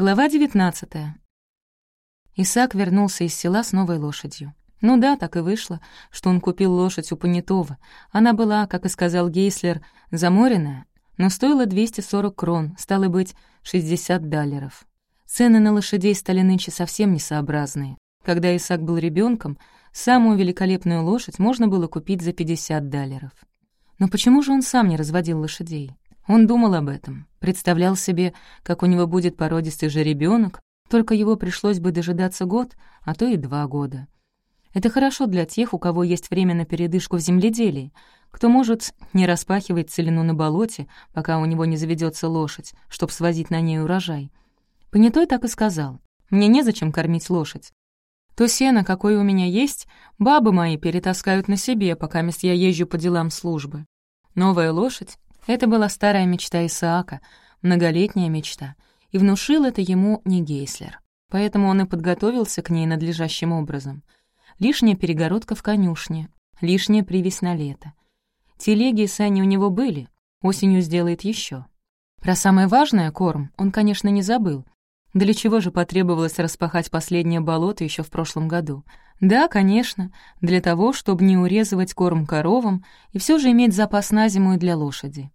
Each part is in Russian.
Глава 19 Исаак вернулся из села с новой лошадью. Ну да, так и вышло, что он купил лошадь у понятого. Она была, как и сказал Гейслер, заморенная, но стоила 240 крон, стало быть, 60 даллеров. Цены на лошадей стали нынче совсем несообразные. Когда Исаак был ребенком, самую великолепную лошадь можно было купить за 50 даллеров. Но почему же он сам не разводил лошадей? Он думал об этом, представлял себе, как у него будет породистый жеребенок, только его пришлось бы дожидаться год, а то и два года. Это хорошо для тех, у кого есть время на передышку в земледелии, кто может не распахивать целину на болоте, пока у него не заведется лошадь, чтобы свозить на ней урожай. Понятой так и сказал. «Мне незачем кормить лошадь. То сено, какое у меня есть, бабы мои перетаскают на себе, пока я езжу по делам службы. Новая лошадь это была старая мечта Исаака, многолетняя мечта, и внушил это ему не Гейслер. Поэтому он и подготовился к ней надлежащим образом. Лишняя перегородка в конюшне, лишняя привязь на лето. Телеги и сани у него были, осенью сделает еще. Про самое важное — корм — он, конечно, не забыл. Для чего же потребовалось распахать последнее болото еще в прошлом году? Да, конечно, для того, чтобы не урезывать корм коровам и все же иметь запас на зиму и для лошади.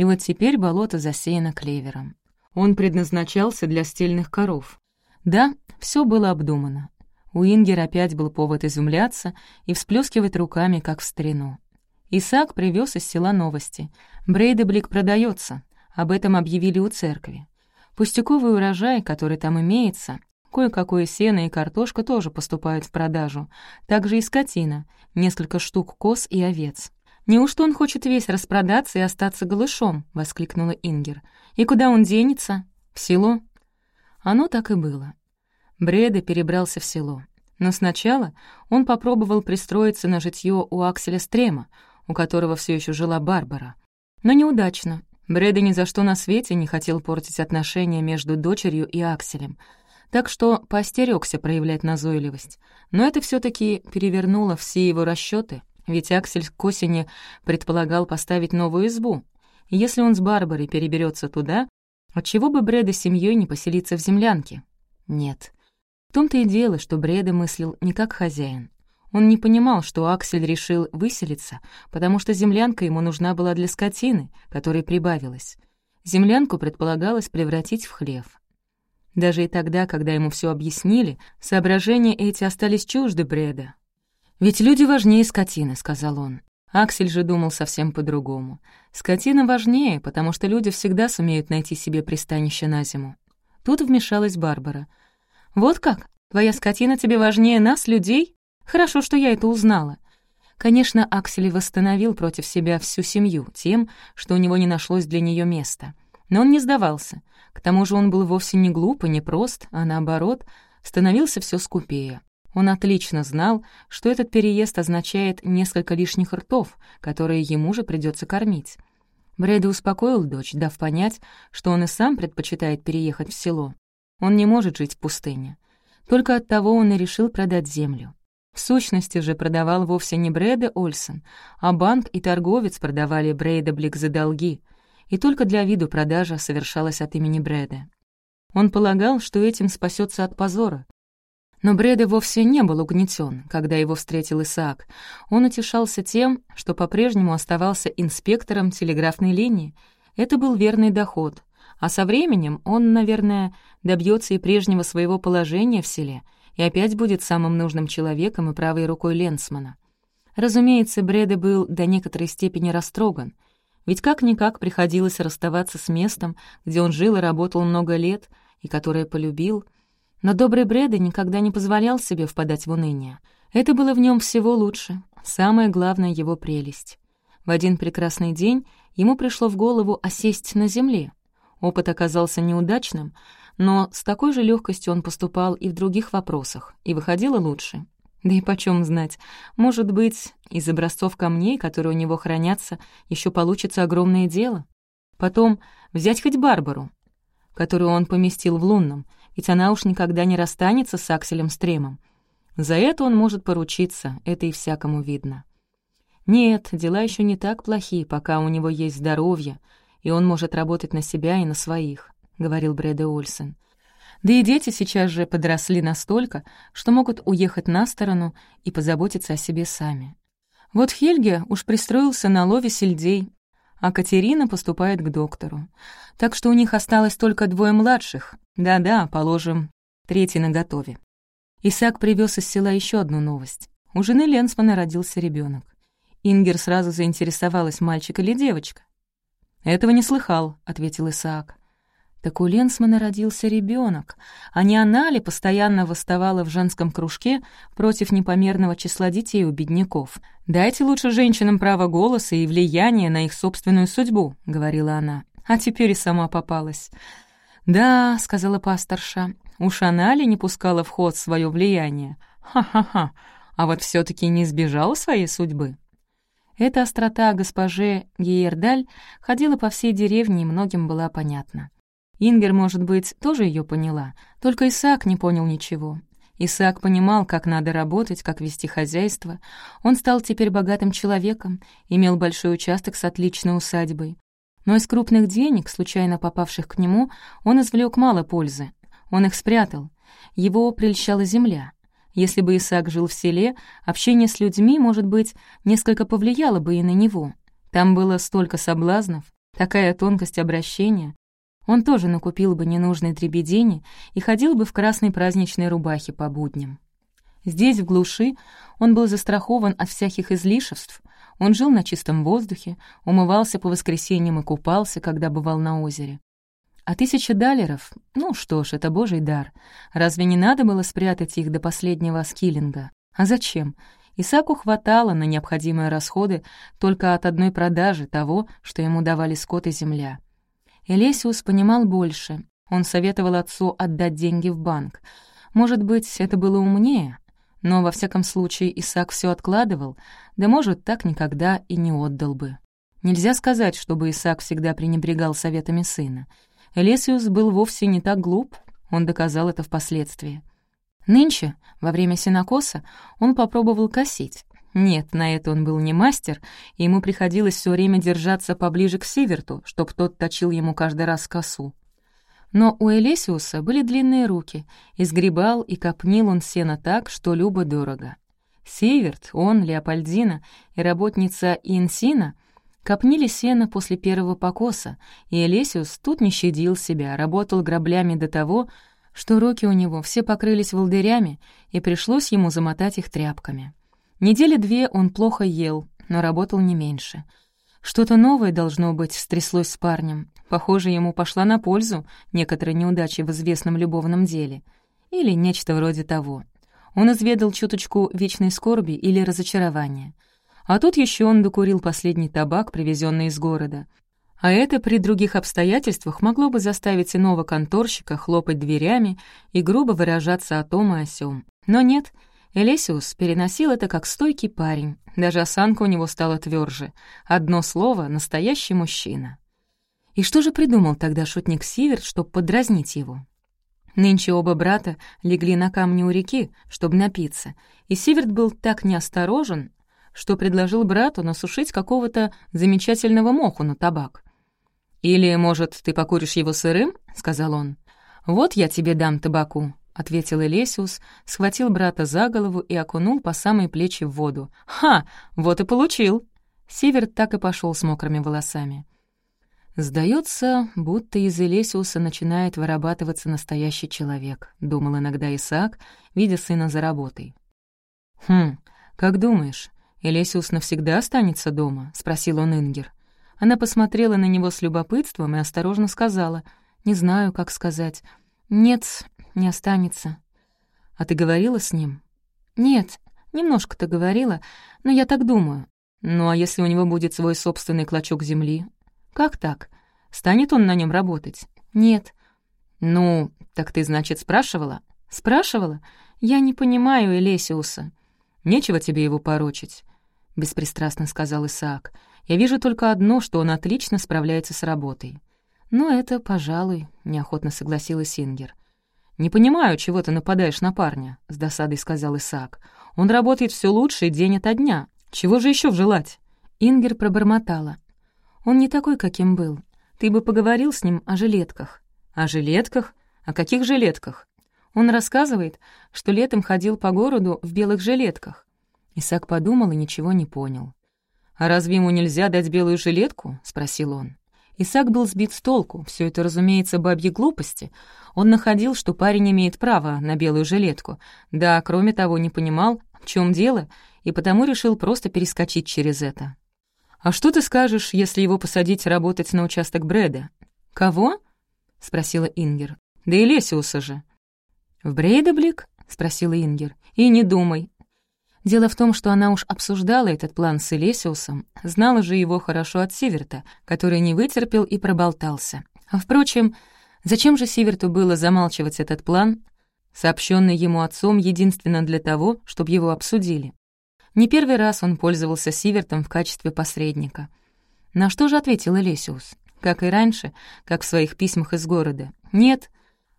И вот теперь болото засеяно клевером. Он предназначался для стельных коров. Да, все было обдумано. У Ингер опять был повод изумляться и всплескивать руками, как в старину. Исаак привез из села новости. Брейдеблик продается. Об этом объявили у церкви. Пустяковый урожай, который там имеется, кое-какое сено и картошка тоже поступают в продажу. Также и скотина, несколько штук коз и овец. «Неужто он хочет весь распродаться и остаться голышом?» — воскликнула Ингер. «И куда он денется? В село?» Оно так и было. Бреда перебрался в село. Но сначала он попробовал пристроиться на житье у Акселя Стрема, у которого все еще жила Барбара. Но неудачно. Бреда ни за что на свете не хотел портить отношения между дочерью и Акселем, так что поостерегся проявлять назойливость. Но это все таки перевернуло все его расчеты ведь Аксель к осени предполагал поставить новую избу. если он с Барбарой переберется туда, отчего бы Брэда с семьей не поселиться в землянке? Нет. В том-то и дело, что Брэда мыслил не как хозяин. Он не понимал, что Аксель решил выселиться, потому что землянка ему нужна была для скотины, которой прибавилось. Землянку предполагалось превратить в хлев. Даже и тогда, когда ему все объяснили, соображения эти остались чужды Бреда. «Ведь люди важнее скотины», — сказал он. Аксель же думал совсем по-другому. Скотина важнее, потому что люди всегда сумеют найти себе пристанище на зиму. Тут вмешалась Барбара. «Вот как? Твоя скотина тебе важнее нас, людей? Хорошо, что я это узнала». Конечно, Аксель восстановил против себя всю семью тем, что у него не нашлось для нее места. Но он не сдавался. К тому же он был вовсе не глуп и не прост, а наоборот, становился все скупее. Он отлично знал, что этот переезд означает несколько лишних ртов, которые ему же придется кормить. Брэда успокоил дочь, дав понять, что он и сам предпочитает переехать в село. Он не может жить в пустыне. Только от того он и решил продать землю. В сущности же продавал вовсе не Брэда Ольсен, а банк и торговец продавали Брейда Блик за долги, и только для виду продажа совершалась от имени Брэда. Он полагал, что этим спасется от позора, но Бреда вовсе не был угнетен, когда его встретил Исаак. Он утешался тем, что по-прежнему оставался инспектором телеграфной линии. Это был верный доход. А со временем он, наверное, добьется и прежнего своего положения в селе и опять будет самым нужным человеком и правой рукой Ленсмана. Разумеется, Бреда был до некоторой степени растроган, ведь как-никак приходилось расставаться с местом, где он жил и работал много лет, и которое полюбил — но добрый Брэда никогда не позволял себе впадать в уныние. Это было в нем всего лучше, самая главная его прелесть. В один прекрасный день ему пришло в голову осесть на земле. Опыт оказался неудачным, но с такой же легкостью он поступал и в других вопросах, и выходило лучше. Да и почем знать, может быть, из образцов камней, которые у него хранятся, еще получится огромное дело. Потом взять хоть Барбару, которую он поместил в лунном — ведь она уж никогда не расстанется с Акселем Стремом. За это он может поручиться, это и всякому видно. Нет, дела еще не так плохи, пока у него есть здоровье, и он может работать на себя и на своих, — говорил Брэда Ольсен. Да и дети сейчас же подросли настолько, что могут уехать на сторону и позаботиться о себе сами. Вот Хельге уж пристроился на лове сельдей, а Катерина поступает к доктору. Так что у них осталось только двое младших. Да-да, положим, третий наготове. Исаак привез из села еще одну новость. У жены Ленсмана родился ребенок. Ингер сразу заинтересовалась, мальчик или девочка. «Этого не слыхал», — ответил Исаак. Так у Ленсмана родился ребенок, а не она ли постоянно восставала в женском кружке против непомерного числа детей у бедняков? «Дайте лучше женщинам право голоса и влияние на их собственную судьбу», — говорила она. А теперь и сама попалась. «Да», — сказала пасторша, — «уж она ли не пускала в ход свое влияние? Ха-ха-ха, а вот все таки не избежала своей судьбы». Эта острота госпоже Гейердаль ходила по всей деревне и многим была понятна. Ингер, может быть, тоже ее поняла, только Исаак не понял ничего. Исаак понимал, как надо работать, как вести хозяйство. Он стал теперь богатым человеком, имел большой участок с отличной усадьбой. Но из крупных денег, случайно попавших к нему, он извлек мало пользы. Он их спрятал. Его прельщала земля. Если бы Исаак жил в селе, общение с людьми, может быть, несколько повлияло бы и на него. Там было столько соблазнов, такая тонкость обращения, он тоже накупил бы ненужной дребедени и ходил бы в красной праздничной рубахе по будням. Здесь, в глуши, он был застрахован от всяких излишеств. Он жил на чистом воздухе, умывался по воскресеньям и купался, когда бывал на озере. А тысяча далеров? Ну что ж, это божий дар. Разве не надо было спрятать их до последнего скиллинга? А зачем? Исаку хватало на необходимые расходы только от одной продажи того, что ему давали скот и земля. Элесиус понимал больше. Он советовал отцу отдать деньги в банк. Может быть, это было умнее, но во всяком случае Исаак все откладывал, да, может, так никогда и не отдал бы. Нельзя сказать, чтобы Исаак всегда пренебрегал советами сына. Элесиус был вовсе не так глуп, он доказал это впоследствии. Нынче, во время синокоса, он попробовал косить. Нет, на это он был не мастер, и ему приходилось все время держаться поближе к Сиверту, чтоб тот точил ему каждый раз косу. Но у Элесиуса были длинные руки, и сгребал и копнил он сено так, что любо-дорого. Сиверт, он, Леопольдина и работница Инсина копнили сено после первого покоса, и Элесиус тут не щадил себя, работал граблями до того, что руки у него все покрылись волдырями, и пришлось ему замотать их тряпками. Недели две он плохо ел, но работал не меньше. Что-то новое, должно быть, стряслось с парнем. Похоже, ему пошла на пользу некоторые неудачи в известном любовном деле. Или нечто вроде того. Он изведал чуточку вечной скорби или разочарования. А тут еще он докурил последний табак, привезенный из города. А это при других обстоятельствах могло бы заставить иного конторщика хлопать дверями и грубо выражаться о том и о сём. Но нет — Элесиус переносил это как стойкий парень, даже осанка у него стала тверже. Одно слово — настоящий мужчина. И что же придумал тогда шутник Сиверт, чтобы подразнить его? Нынче оба брата легли на камни у реки, чтобы напиться, и Сиверт был так неосторожен, что предложил брату насушить какого-то замечательного моху на табак. «Или, может, ты покуришь его сырым?» — сказал он. «Вот я тебе дам табаку, — ответил Элесиус, схватил брата за голову и окунул по самые плечи в воду. «Ха! Вот и получил!» Северт так и пошел с мокрыми волосами. «Сдается, будто из Элесиуса начинает вырабатываться настоящий человек», — думал иногда Исаак, видя сына за работой. «Хм, как думаешь, Элесиус навсегда останется дома?» — спросил он Ингер. Она посмотрела на него с любопытством и осторожно сказала, «Не знаю, как сказать. Нет, не останется. А ты говорила с ним? Нет, немножко-то говорила, но я так думаю. Ну а если у него будет свой собственный клочок земли? Как так? Станет он на нем работать? Нет. Ну, так ты, значит, спрашивала? Спрашивала? Я не понимаю Элесиуса. Нечего тебе его порочить, — беспристрастно сказал Исаак. Я вижу только одно, что он отлично справляется с работой. «Ну, это, пожалуй», — неохотно согласилась Ингер. «Не понимаю, чего ты нападаешь на парня», — с досадой сказал Исаак. «Он работает все лучше день ото дня. Чего же еще желать?» Ингер пробормотала. «Он не такой, каким был. Ты бы поговорил с ним о жилетках». «О жилетках? О каких жилетках? Он рассказывает, что летом ходил по городу в белых жилетках. Исаак подумал и ничего не понял. «А разве ему нельзя дать белую жилетку?» — спросил он. Исаак был сбит с толку, все это, разумеется, бабьи глупости. Он находил, что парень имеет право на белую жилетку. Да, кроме того, не понимал, в чем дело, и потому решил просто перескочить через это. «А что ты скажешь, если его посадить работать на участок Бреде?» «Кого?» — спросила Ингер. «Да Элесиуса же». «В Брейдаблик?» — спросила Ингер. «И не думай. Дело в том, что она уж обсуждала этот план с Элесиусом, знала же его хорошо от Сиверта, который не вытерпел и проболтался. Впрочем, зачем же Сиверту было замалчивать этот план, сообщенный ему отцом единственно для того, чтобы его обсудили? Не первый раз он пользовался Сивертом в качестве посредника. На что же ответил Элесиус? Как и раньше, как в своих письмах из города. «Нет,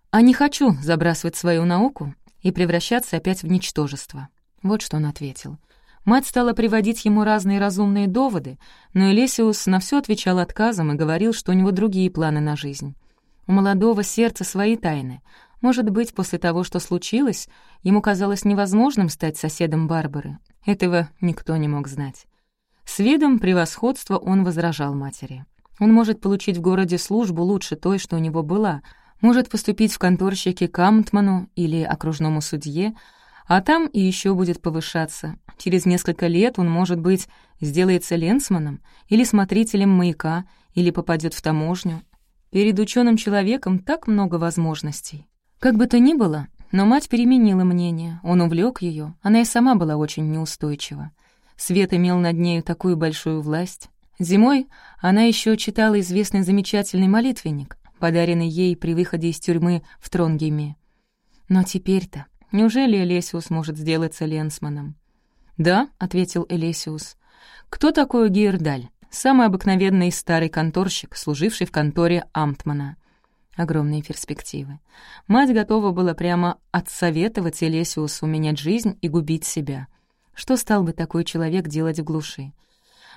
а не хочу забрасывать свою науку и превращаться опять в ничтожество». Вот что он ответил. Мать стала приводить ему разные разумные доводы, но Элесиус на все отвечал отказом и говорил, что у него другие планы на жизнь. У молодого сердца свои тайны. Может быть, после того, что случилось, ему казалось невозможным стать соседом Барбары. Этого никто не мог знать. С видом превосходства он возражал матери. Он может получить в городе службу лучше той, что у него была, может поступить в конторщики к Амтману или окружному судье, а там и еще будет повышаться. Через несколько лет он, может быть, сделается ленсманом или смотрителем маяка, или попадет в таможню. Перед ученым человеком так много возможностей. Как бы то ни было, но мать переменила мнение, он увлек ее, она и сама была очень неустойчива. Свет имел над нею такую большую власть. Зимой она еще читала известный замечательный молитвенник, подаренный ей при выходе из тюрьмы в Тронгеме. Но теперь-то Неужели Элесиус может сделаться ленсманом? «Да», — ответил Элесиус. «Кто такой Гейрдаль? Самый обыкновенный старый конторщик, служивший в конторе Амтмана». Огромные перспективы. Мать готова была прямо отсоветовать Элесиусу менять жизнь и губить себя. Что стал бы такой человек делать в глуши?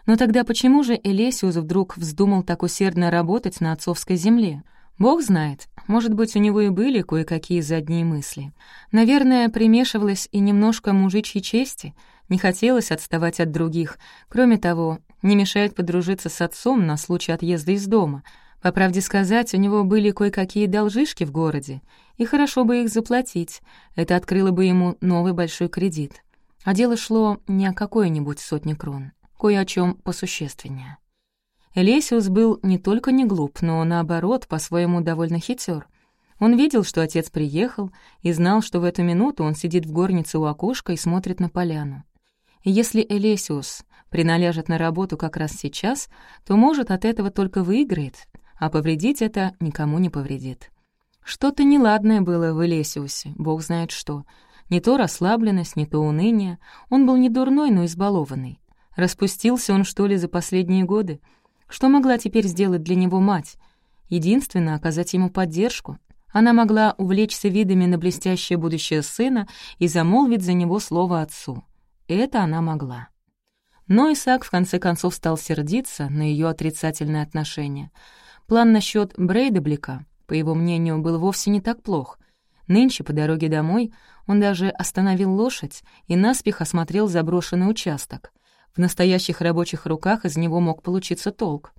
Но тогда почему же Элесиус вдруг вздумал так усердно работать на отцовской земле? Бог знает, может быть, у него и были кое-какие задние мысли. Наверное, примешивалась и немножко мужичьей чести, не хотелось отставать от других. Кроме того, не мешает подружиться с отцом на случай отъезда из дома. По правде сказать, у него были кое-какие должишки в городе, и хорошо бы их заплатить. Это открыло бы ему новый большой кредит. А дело шло не о какой-нибудь сотне крон, кое о чем посущественнее. Элесиус был не только не глуп, но, наоборот, по-своему довольно хитер. Он видел, что отец приехал, и знал, что в эту минуту он сидит в горнице у окошка и смотрит на поляну. Если Элесиус приналяжет на работу как раз сейчас, то, может, от этого только выиграет, а повредить это никому не повредит. Что-то неладное было в Элесиусе, бог знает что. Не то расслабленность, не то уныние. Он был не дурной, но избалованный. Распустился он, что ли, за последние годы — что могла теперь сделать для него мать? Единственно, оказать ему поддержку. Она могла увлечься видами на блестящее будущее сына и замолвить за него слово отцу. Это она могла. Но Исаак в конце концов стал сердиться на ее отрицательное отношение. План насчет Брейдеблика, по его мнению, был вовсе не так плох. Нынче по дороге домой он даже остановил лошадь и наспех осмотрел заброшенный участок — в настоящих рабочих руках из него мог получиться толк.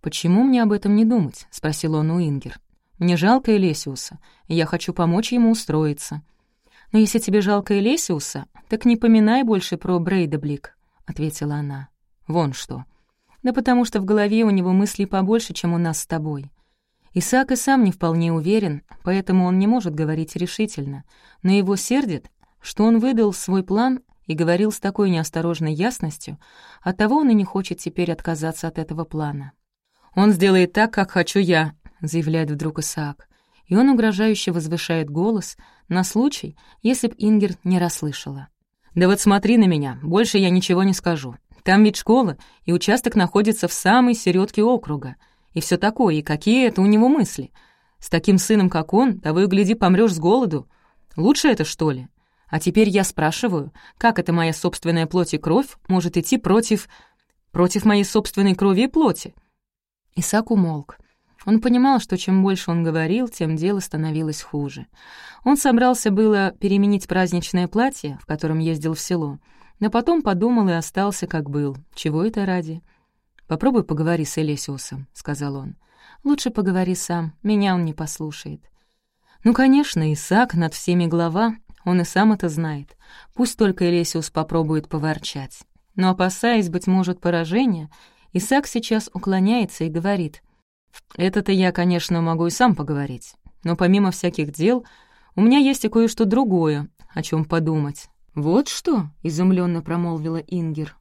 «Почему мне об этом не думать?» — спросил он у Ингер. «Мне жалко Элесиуса, и я хочу помочь ему устроиться». «Но если тебе жалко Элесиуса, так не поминай больше про Брейдаблик», — ответила она. «Вон что. Да потому что в голове у него мыслей побольше, чем у нас с тобой. Исаак и сам не вполне уверен, поэтому он не может говорить решительно, но его сердит, что он выдал свой план и говорил с такой неосторожной ясностью, оттого он и не хочет теперь отказаться от этого плана. «Он сделает так, как хочу я», — заявляет вдруг Исаак, и он угрожающе возвышает голос на случай, если б Ингер не расслышала. «Да вот смотри на меня, больше я ничего не скажу. Там ведь школа, и участок находится в самой середке округа. И все такое, и какие это у него мысли. С таким сыном, как он, того и гляди, помрешь с голоду. Лучше это, что ли? А теперь я спрашиваю, как это моя собственная плоть и кровь может идти против... против моей собственной крови и плоти?» Исаак умолк. Он понимал, что чем больше он говорил, тем дело становилось хуже. Он собрался было переменить праздничное платье, в котором ездил в село, но потом подумал и остался, как был. Чего это ради? «Попробуй поговори с Элесиусом», — сказал он. «Лучше поговори сам, меня он не послушает». Ну, конечно, Исаак над всеми глава, он и сам это знает. Пусть только Элесиус попробует поворчать. Но, опасаясь, быть может, поражения, Исаак сейчас уклоняется и говорит, «Это-то я, конечно, могу и сам поговорить, но помимо всяких дел у меня есть и кое-что другое, о чем подумать». «Вот что?» — изумленно промолвила Ингер.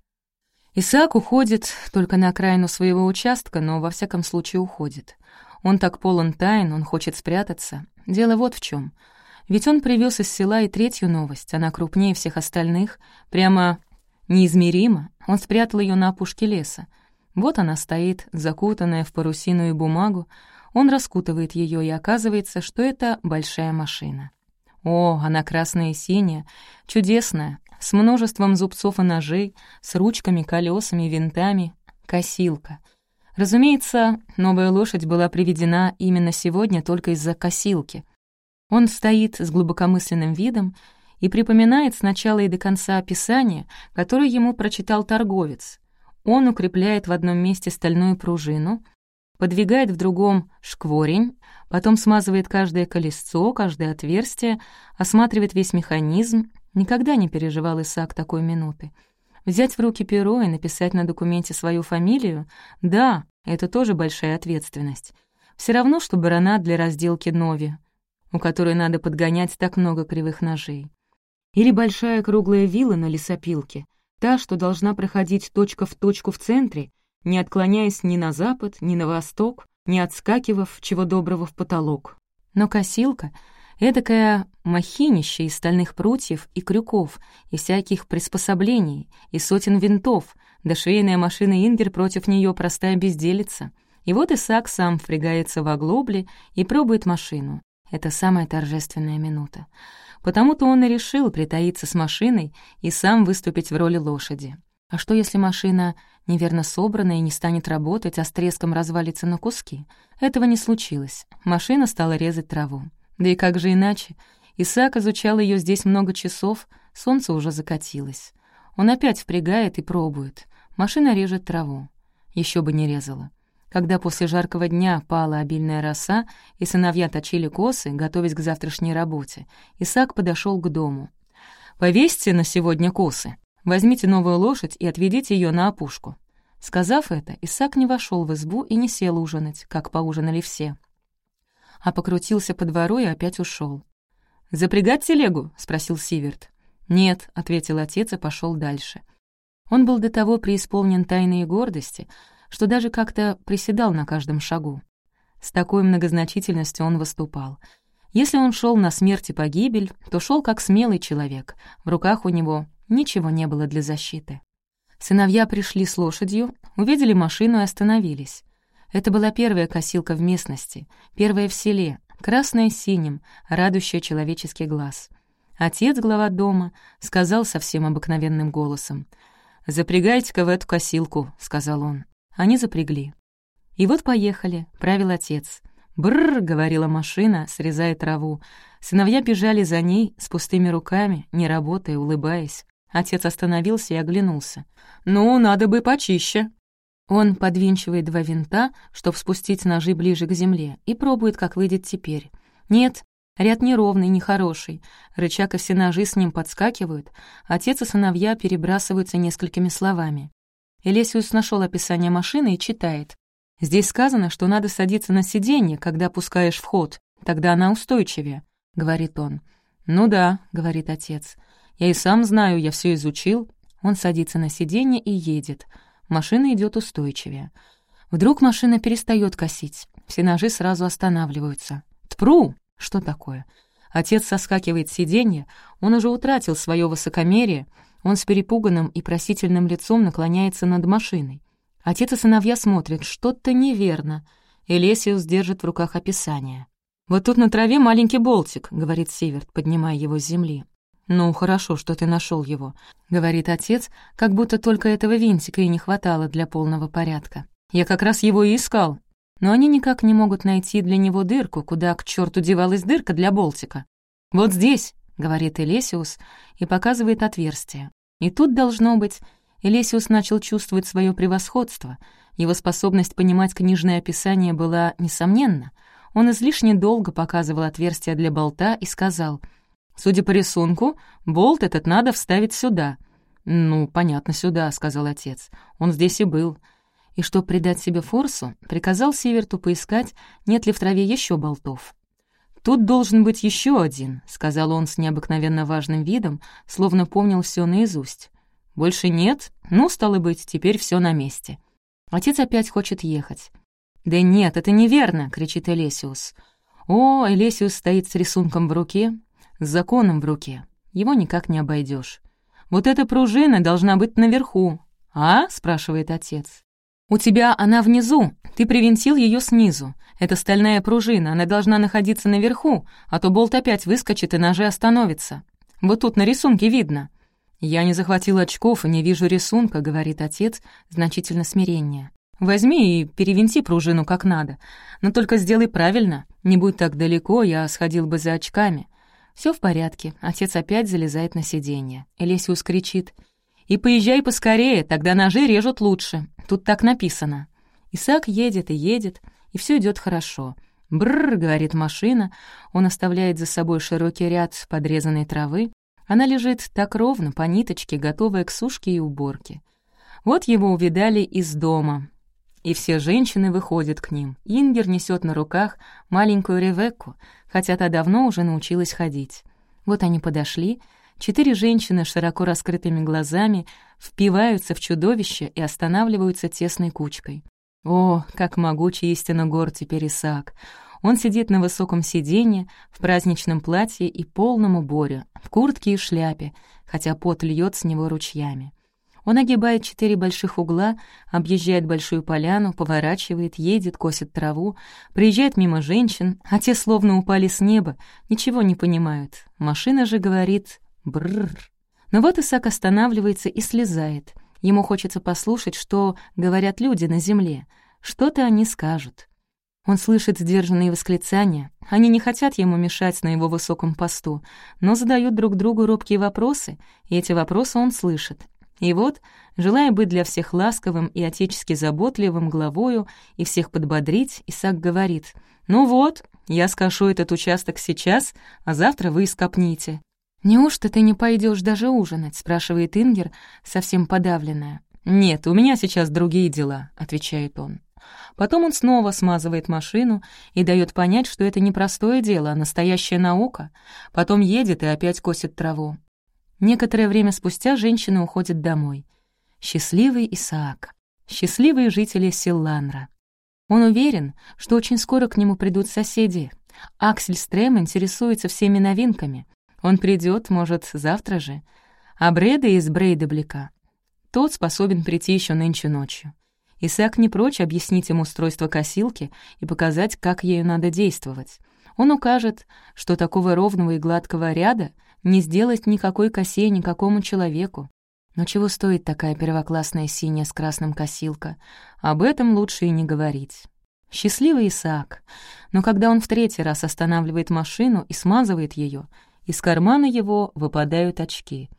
Исаак уходит только на окраину своего участка, но во всяком случае уходит. Он так полон тайн, он хочет спрятаться. Дело вот в чем. Ведь он привез из села и третью новость, она крупнее всех остальных, прямо неизмеримо. Он спрятал ее на опушке леса. Вот она стоит, закутанная в парусину и бумагу. Он раскутывает ее, и оказывается, что это большая машина. О, она красная и синяя, чудесная, с множеством зубцов и ножей, с ручками, колесами, винтами, косилка — Разумеется, новая лошадь была приведена именно сегодня только из-за косилки. Он стоит с глубокомысленным видом и припоминает сначала и до конца описание, которое ему прочитал торговец. Он укрепляет в одном месте стальную пружину, подвигает в другом шкворень, потом смазывает каждое колесцо, каждое отверстие, осматривает весь механизм. Никогда не переживал Исаак такой минуты. Взять в руки перо и написать на документе свою фамилию — да, это тоже большая ответственность. Все равно, что барана для разделки Нови, у которой надо подгонять так много кривых ножей. Или большая круглая вилла на лесопилке, та, что должна проходить точка в точку в центре, не отклоняясь ни на запад, ни на восток, не отскакивав чего доброго в потолок. Но косилка — Эдакое махинище из стальных прутьев и крюков, и всяких приспособлений, и сотен винтов, да швейная машина Ингер против нее простая безделица. И вот Исаак сам впрягается в оглобли и пробует машину. Это самая торжественная минута. Потому-то он и решил притаиться с машиной и сам выступить в роли лошади. А что, если машина неверно собрана и не станет работать, а с треском развалится на куски? Этого не случилось. Машина стала резать траву. Да и как же иначе? Исаак изучал ее здесь много часов, солнце уже закатилось. Он опять впрягает и пробует. Машина режет траву. Еще бы не резала. Когда после жаркого дня пала обильная роса, и сыновья точили косы, готовясь к завтрашней работе, Исаак подошел к дому. «Повесьте на сегодня косы. Возьмите новую лошадь и отведите ее на опушку». Сказав это, Исаак не вошел в избу и не сел ужинать, как поужинали все а покрутился по двору и опять ушел. «Запрягать телегу?» — спросил Сиверт. «Нет», — ответил отец и пошел дальше. Он был до того преисполнен тайной гордости, что даже как-то приседал на каждом шагу. С такой многозначительностью он выступал. Если он шел на смерть и погибель, то шел как смелый человек. В руках у него ничего не было для защиты. Сыновья пришли с лошадью, увидели машину и остановились. Это была первая косилка в местности, первая в селе, красная с синим, радующая человеческий глаз. Отец, глава дома, сказал совсем обыкновенным голосом. «Запрягайте-ка в эту косилку», — сказал он. Они запрягли. И вот поехали, правил отец. «Бррр», — говорила машина, срезая траву. Сыновья бежали за ней с пустыми руками, не работая, улыбаясь. Отец остановился и оглянулся. «Ну, надо бы почище», он подвинчивает два винта, чтобы спустить ножи ближе к земле, и пробует, как выйдет теперь. Нет, ряд неровный, нехороший. Рычаг и все ножи с ним подскакивают. Отец и сыновья перебрасываются несколькими словами. Элесиус нашел описание машины и читает. «Здесь сказано, что надо садиться на сиденье, когда пускаешь в ход. Тогда она устойчивее», — говорит он. «Ну да», — говорит отец. «Я и сам знаю, я все изучил». Он садится на сиденье и едет — Машина идет устойчивее. Вдруг машина перестает косить. Все ножи сразу останавливаются. Тпру! Что такое? Отец соскакивает с сиденья. Он уже утратил свое высокомерие. Он с перепуганным и просительным лицом наклоняется над машиной. Отец и сыновья смотрят, что-то неверно. Элесиус держит в руках описание. «Вот тут на траве маленький болтик», — говорит Сиверт, поднимая его с земли. «Ну, хорошо, что ты нашел его», — говорит отец, как будто только этого винтика и не хватало для полного порядка. «Я как раз его и искал». но они никак не могут найти для него дырку, куда к черту девалась дырка для болтика. «Вот здесь», — говорит Элесиус и показывает отверстие. И тут, должно быть, Элесиус начал чувствовать свое превосходство. Его способность понимать книжное описание была несомненна. Он излишне долго показывал отверстие для болта и сказал, «Судя по рисунку, болт этот надо вставить сюда». «Ну, понятно, сюда», — сказал отец. «Он здесь и был». И чтобы придать себе форсу, приказал Сиверту поискать, нет ли в траве еще болтов. «Тут должен быть еще один», — сказал он с необыкновенно важным видом, словно помнил все наизусть. «Больше нет? Ну, стало быть, теперь все на месте». Отец опять хочет ехать. «Да нет, это неверно!» — кричит Элесиус. О, Элесиус стоит с рисунком в руке, с законом в руке. Его никак не обойдешь. «Вот эта пружина должна быть наверху». «А?» — спрашивает отец. «У тебя она внизу, ты привинтил ее снизу. Это стальная пружина, она должна находиться наверху, а то болт опять выскочит и ножи остановится. Вот тут на рисунке видно». «Я не захватил очков и не вижу рисунка», — говорит отец, значительно смирение. «Возьми и перевинти пружину как надо, но только сделай правильно. Не будь так далеко, я сходил бы за очками». Все в порядке, отец опять залезает на сиденье. Элесиус кричит — и поезжай поскорее, тогда ножи режут лучше. Тут так написано. Исаак едет и едет, и все идет хорошо. Бррр, говорит машина. Он оставляет за собой широкий ряд подрезанной травы. Она лежит так ровно, по ниточке, готовая к сушке и уборке. Вот его увидали из дома. И все женщины выходят к ним. Ингер несет на руках маленькую Ревекку, хотя та давно уже научилась ходить. Вот они подошли, Четыре женщины широко раскрытыми глазами впиваются в чудовище и останавливаются тесной кучкой. О, как могучий истинно гор теперь Исаак! Он сидит на высоком сиденье, в праздничном платье и полном уборе, в куртке и шляпе, хотя пот льет с него ручьями. Он огибает четыре больших угла, объезжает большую поляну, поворачивает, едет, косит траву, приезжает мимо женщин, а те словно упали с неба, ничего не понимают. Машина же говорит Бррр. Но вот Исаак останавливается и слезает. Ему хочется послушать, что говорят люди на земле. Что-то они скажут. Он слышит сдержанные восклицания. Они не хотят ему мешать на его высоком посту, но задают друг другу робкие вопросы, и эти вопросы он слышит. И вот, желая быть для всех ласковым и отечески заботливым главою и всех подбодрить, Исаак говорит, «Ну вот, я скошу этот участок сейчас, а завтра вы ископните». «Неужто ты не пойдешь даже ужинать?» — спрашивает Ингер, совсем подавленная. «Нет, у меня сейчас другие дела», — отвечает он. Потом он снова смазывает машину и дает понять, что это не простое дело, а настоящая наука. Потом едет и опять косит траву. Некоторое время спустя женщина уходит домой. Счастливый Исаак. Счастливые жители Силланра. Он уверен, что очень скоро к нему придут соседи. Аксель Стрем интересуется всеми новинками. Он придет, может, завтра же. А Бреде из Брейдаблика. Тот способен прийти еще нынче ночью. Исаак не прочь объяснить ему устройство косилки и показать, как ею надо действовать. Он укажет, что такого ровного и гладкого ряда не сделать никакой косе никакому человеку. Но чего стоит такая первоклассная синяя с красным косилка? Об этом лучше и не говорить. Счастливый Исаак. Но когда он в третий раз останавливает машину и смазывает ее, из кармана его выпадают очки.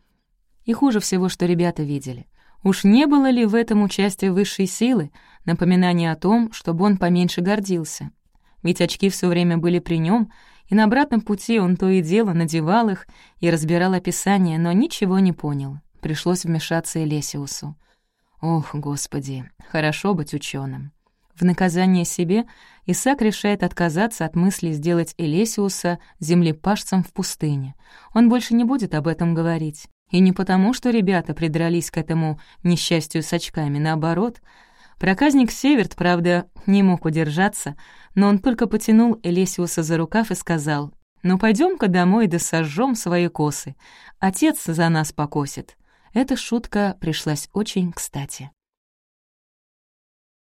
И хуже всего, что ребята видели. Уж не было ли в этом участие высшей силы, напоминание о том, чтобы он поменьше гордился? Ведь очки все время были при нем, и на обратном пути он то и дело надевал их и разбирал описание, но ничего не понял. Пришлось вмешаться Элесиусу. Ох, господи, хорошо быть ученым. В наказание себе Исаак решает отказаться от мысли сделать Элесиуса землепашцем в пустыне. Он больше не будет об этом говорить. И не потому, что ребята придрались к этому несчастью с очками, наоборот. Проказник Северт, правда, не мог удержаться, но он только потянул Элесиуса за рукав и сказал, «Ну, пойдем ка домой да сожжем свои косы. Отец за нас покосит». Эта шутка пришлась очень кстати.